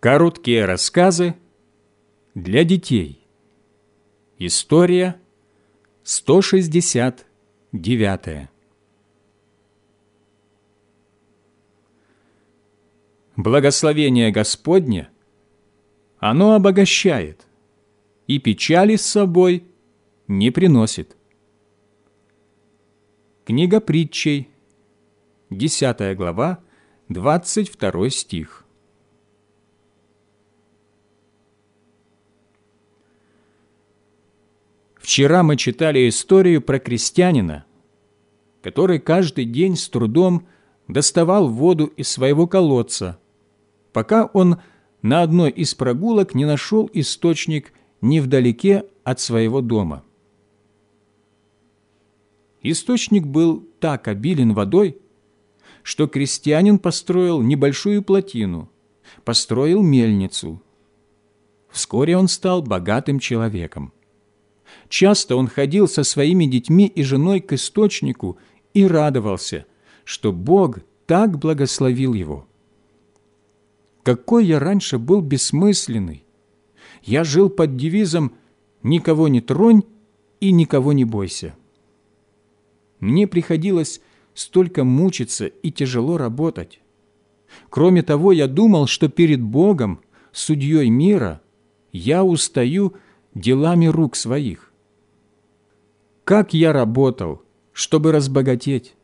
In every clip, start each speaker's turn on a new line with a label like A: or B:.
A: Короткие рассказы для детей. История 169. Благословение Господне, оно обогащает и печали с собой не приносит. Книга притчей, 10 глава, 22 стих. Вчера мы читали историю про крестьянина, который каждый день с трудом доставал воду из своего колодца, пока он на одной из прогулок не нашел источник невдалеке от своего дома. Источник был так обилен водой, что крестьянин построил небольшую плотину, построил мельницу. Вскоре он стал богатым человеком. Часто он ходил со своими детьми и женой к источнику и радовался, что Бог так благословил его. Какой я раньше был бессмысленный! Я жил под девизом «Никого не тронь и никого не бойся». Мне приходилось столько мучиться и тяжело работать. Кроме того, я думал, что перед Богом, судьей мира, я устаю делами рук своих. Как я работал, чтобы разбогатеть!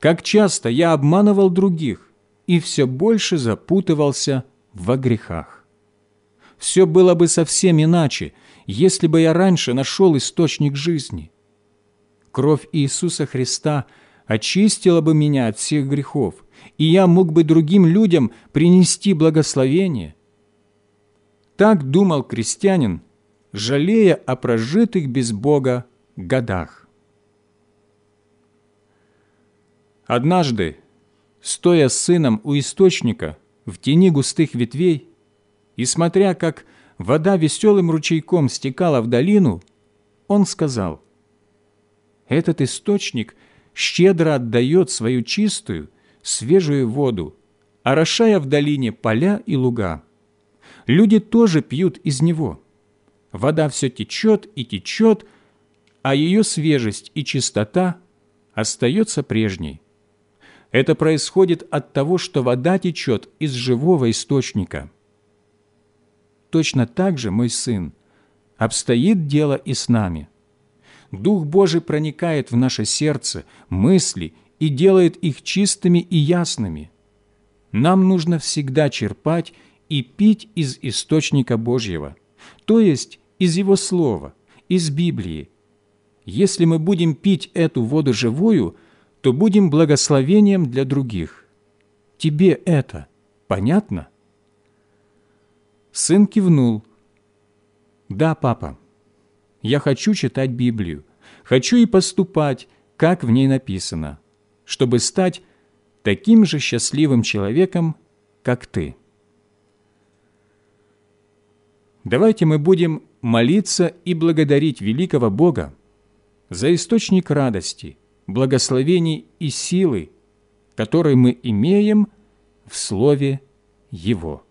A: Как часто я обманывал других и все больше запутывался во грехах. Все было бы совсем иначе, если бы я раньше нашел источник жизни. Кровь Иисуса Христа очистила бы меня от всех грехов, и я мог бы другим людям принести благословение. Так думал крестьянин, жалея о прожитых без Бога годах. Однажды, стоя с сыном у источника в тени густых ветвей и смотря, как вода веселым ручейком стекала в долину, он сказал, «Этот источник щедро отдает свою чистую, свежую воду, орошая в долине поля и луга. Люди тоже пьют из него. Вода все течет и течет, а ее свежесть и чистота остается прежней. Это происходит от того, что вода течет из живого источника. Точно так же, мой сын, обстоит дело и с нами. Дух Божий проникает в наше сердце, мысли и делает их чистыми и ясными. Нам нужно всегда черпать и пить из источника Божьего, то есть из Его Слова, из Библии, если мы будем пить эту воду живую, то будем благословением для других. Тебе это понятно?» Сын кивнул. «Да, папа, я хочу читать Библию, хочу и поступать, как в ней написано, чтобы стать таким же счастливым человеком, как ты». Давайте мы будем молиться и благодарить великого Бога, за источник радости, благословений и силы, который мы имеем в Слове Его.